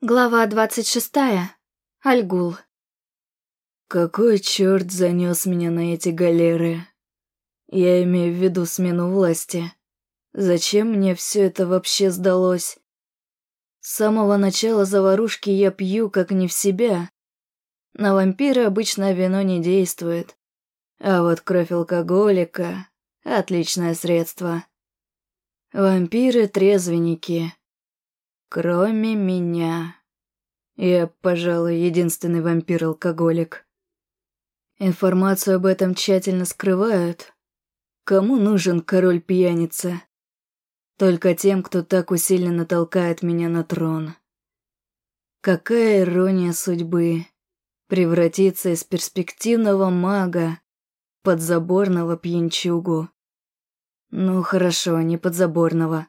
Глава двадцать шестая. Альгул. Какой черт занес меня на эти галеры? Я имею в виду смену власти. Зачем мне все это вообще сдалось? С самого начала заварушки я пью как не в себя. На вампира обычно вино не действует. А вот кровь алкоголика — отличное средство. Вампиры-трезвенники — Кроме меня. Я, пожалуй, единственный вампир-алкоголик. Информацию об этом тщательно скрывают. Кому нужен король-пьяница? Только тем, кто так усиленно толкает меня на трон. Какая ирония судьбы. Превратиться из перспективного мага подзаборного пьянчугу. Ну хорошо, не подзаборного.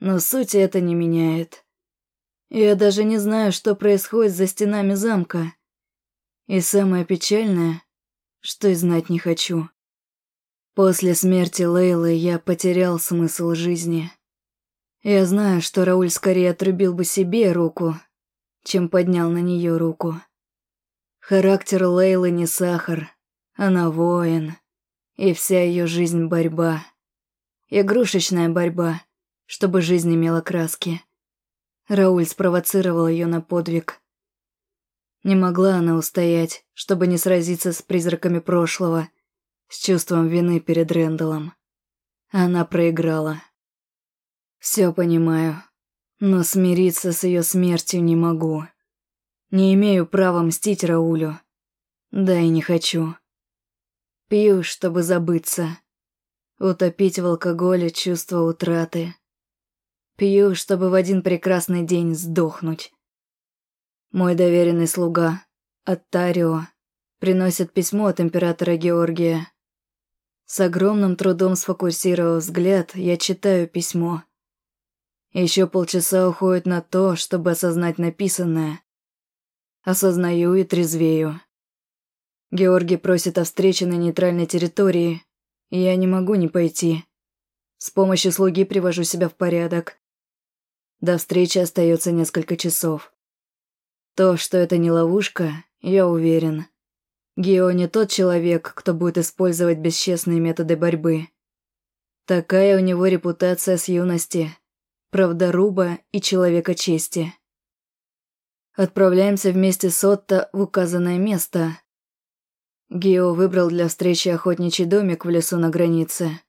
Но суть это не меняет. Я даже не знаю, что происходит за стенами замка. И самое печальное, что и знать не хочу. После смерти Лейлы я потерял смысл жизни. Я знаю, что Рауль скорее отрубил бы себе руку, чем поднял на нее руку. Характер Лейлы не сахар, она воин, и вся ее жизнь борьба. Игрушечная борьба, чтобы жизнь имела краски. Рауль спровоцировал ее на подвиг. Не могла она устоять, чтобы не сразиться с призраками прошлого, с чувством вины перед Рэндаллом. Она проиграла. Все понимаю, но смириться с ее смертью не могу. Не имею права мстить Раулю. Да и не хочу. Пью, чтобы забыться. Утопить в алкоголе чувство утраты. Пью, чтобы в один прекрасный день сдохнуть. Мой доверенный слуга, Аттарио, приносит письмо от императора Георгия. С огромным трудом сфокусировав взгляд, я читаю письмо. Еще полчаса уходит на то, чтобы осознать написанное. Осознаю и трезвею. Георгий просит о встрече на нейтральной территории, я не могу не пойти. С помощью слуги привожу себя в порядок. До встречи остается несколько часов. То, что это не ловушка, я уверен. Гео не тот человек, кто будет использовать бесчестные методы борьбы. Такая у него репутация с юности, правдоруба и человека чести. Отправляемся вместе с Отто в указанное место. Гео выбрал для встречи охотничий домик в лесу на границе.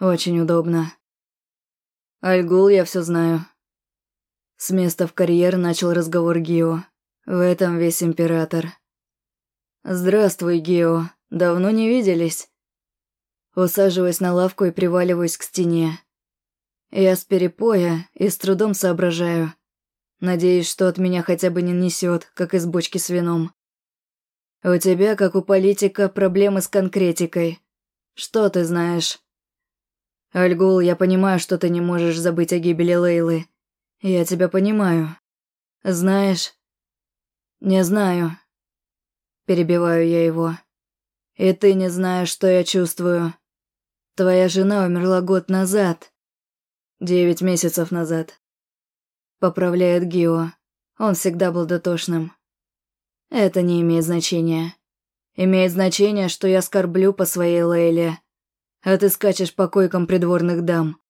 Очень удобно. Альгул я все знаю. С места в карьер начал разговор Гео. В этом весь император. «Здравствуй, Гео. Давно не виделись?» Усаживаясь на лавку и приваливаюсь к стене. Я с перепоя и с трудом соображаю. Надеюсь, что от меня хотя бы не несет, как из бочки с вином. У тебя, как у политика, проблемы с конкретикой. Что ты знаешь? Альгул, я понимаю, что ты не можешь забыть о гибели Лейлы. Я тебя понимаю. Знаешь... Не знаю. Перебиваю я его. И ты не знаешь, что я чувствую. Твоя жена умерла год назад. Девять месяцев назад. Поправляет Гио. Он всегда был дотошным. Это не имеет значения. Имеет значение, что я скорблю по своей Лейле. А ты скачешь по койкам придворных дам.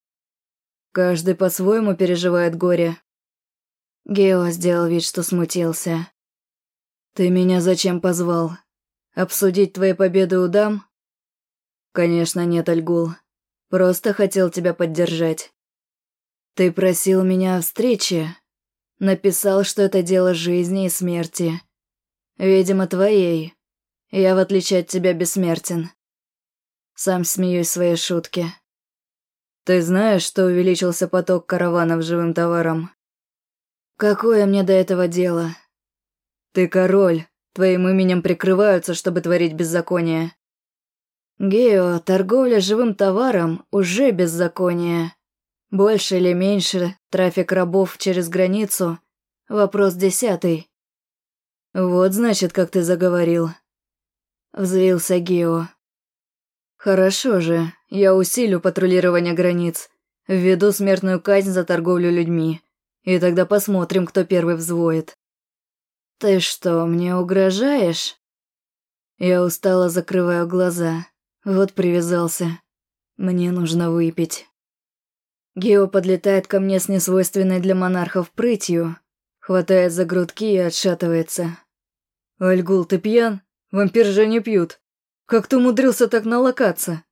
Каждый по-своему переживает горе. Гео сделал вид, что смутился. «Ты меня зачем позвал? Обсудить твои победы у дам?» «Конечно нет, Альгул. Просто хотел тебя поддержать. Ты просил меня о встрече. Написал, что это дело жизни и смерти. Видимо, твоей. Я, в отличие от тебя, бессмертен. Сам смеюсь своей шутке. Ты знаешь, что увеличился поток караванов живым товаром? Какое мне до этого дело? Ты король, твоим именем прикрываются, чтобы творить беззаконие. Гео, торговля живым товаром уже беззаконие. Больше или меньше трафик рабов через границу – вопрос десятый. Вот значит, как ты заговорил. Взвился Гео. Хорошо же, я усилю патрулирование границ, введу смертную казнь за торговлю людьми. И тогда посмотрим, кто первый взвоет. Ты что, мне угрожаешь? Я устало закрываю глаза. Вот привязался. Мне нужно выпить. Гео подлетает ко мне с несвойственной для монархов прытью, хватает за грудки и отшатывается. «Альгул, ты пьян? Вампир же не пьют. Как ты умудрился так налокаться?»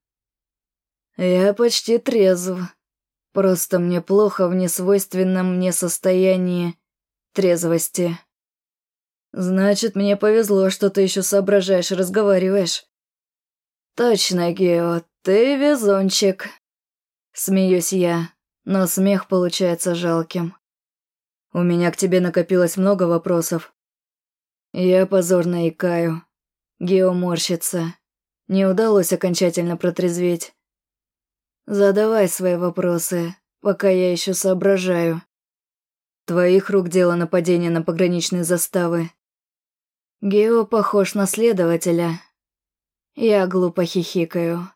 «Я почти трезв. Просто мне плохо в несвойственном мне состоянии трезвости». «Значит, мне повезло, что ты еще соображаешь разговариваешь». «Точно, Гео, ты везунчик». Смеюсь я, но смех получается жалким. У меня к тебе накопилось много вопросов. Я позорно икаю. Гео морщится. Не удалось окончательно протрезветь. Задавай свои вопросы, пока я еще соображаю. Твоих рук дело нападение на пограничные заставы. Гео похож на следователя. Я глупо хихикаю.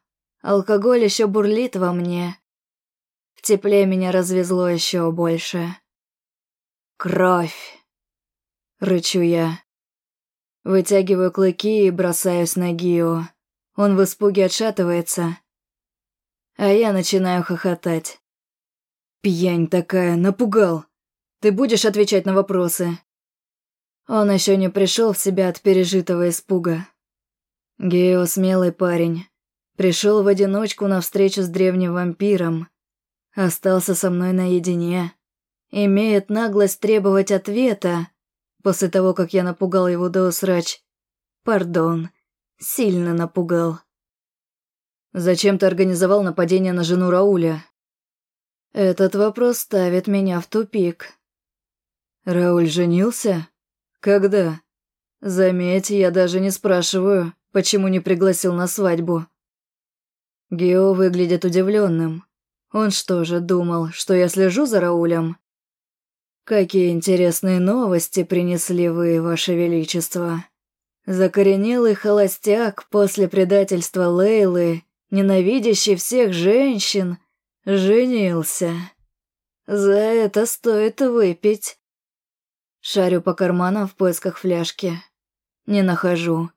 Алкоголь еще бурлит во мне. В тепле меня развезло еще больше. «Кровь!» — рычу я. Вытягиваю клыки и бросаюсь на Гио. Он в испуге отшатывается, а я начинаю хохотать. «Пьянь такая, напугал! Ты будешь отвечать на вопросы?» Он еще не пришел в себя от пережитого испуга. Гео смелый парень. Пришел в одиночку на встречу с древним вампиром. Остался со мной наедине имеет наглость требовать ответа после того, как я напугал его до усрач. Пардон, сильно напугал. Зачем ты организовал нападение на жену Рауля? Этот вопрос ставит меня в тупик. Рауль женился? Когда? Заметь, я даже не спрашиваю, почему не пригласил на свадьбу. Гео выглядит удивленным. Он что же думал, что я слежу за Раулем? «Какие интересные новости принесли вы, Ваше Величество!» Закоренелый холостяк после предательства Лейлы, ненавидящий всех женщин, женился. За это стоит выпить. Шарю по карманам в поисках фляжки. Не нахожу.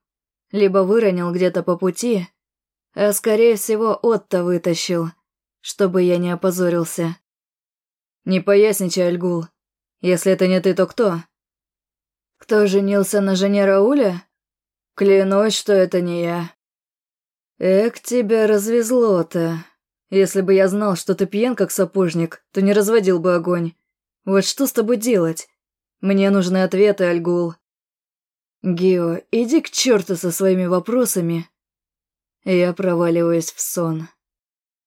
Либо выронил где-то по пути, а скорее всего Отто вытащил, чтобы я не опозорился. Не поясничай, Альгул. Если это не ты, то кто? Кто женился на жене Рауля? Клянусь, что это не я. Эк, тебя развезло-то. Если бы я знал, что ты пьян, как сапожник, то не разводил бы огонь. Вот что с тобой делать? Мне нужны ответы, Альгул. Гео, иди к черту со своими вопросами. Я проваливаюсь в сон.